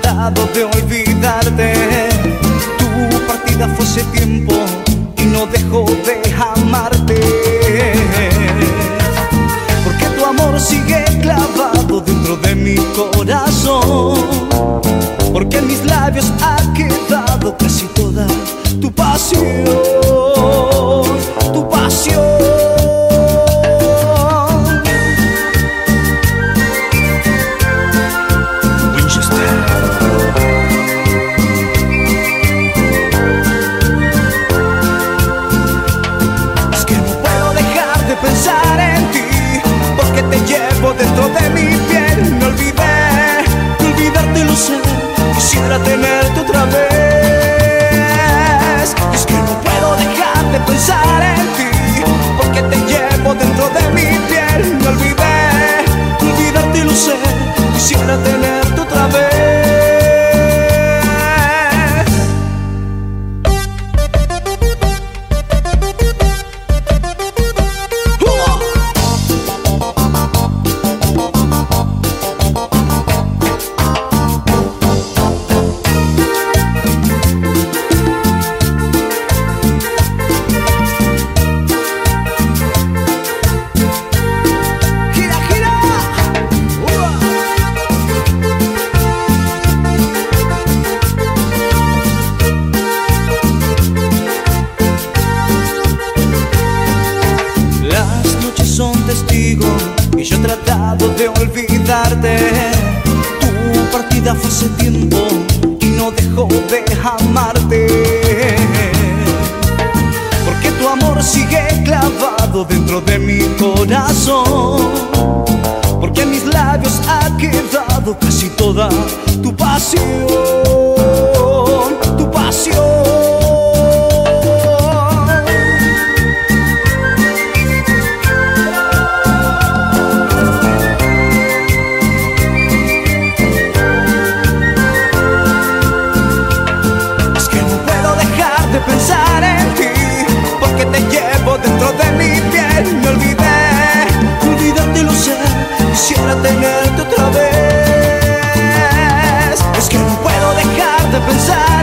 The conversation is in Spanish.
tratado de olvidarte. Tu partida fue ese tiempo y no dejó de amarte. Porque tu amor sigue clavado dentro de mi corazón. Porque en mis labios ha quedado casi toda tu pasión, de olvidarte. Tu partida fue hace tiempo y no dejó de amarte. Porque tu amor sigue clavado dentro de mi corazón. Porque en mis labios ha quedado casi toda tu pasión. Es que no puedo dejar de pensar.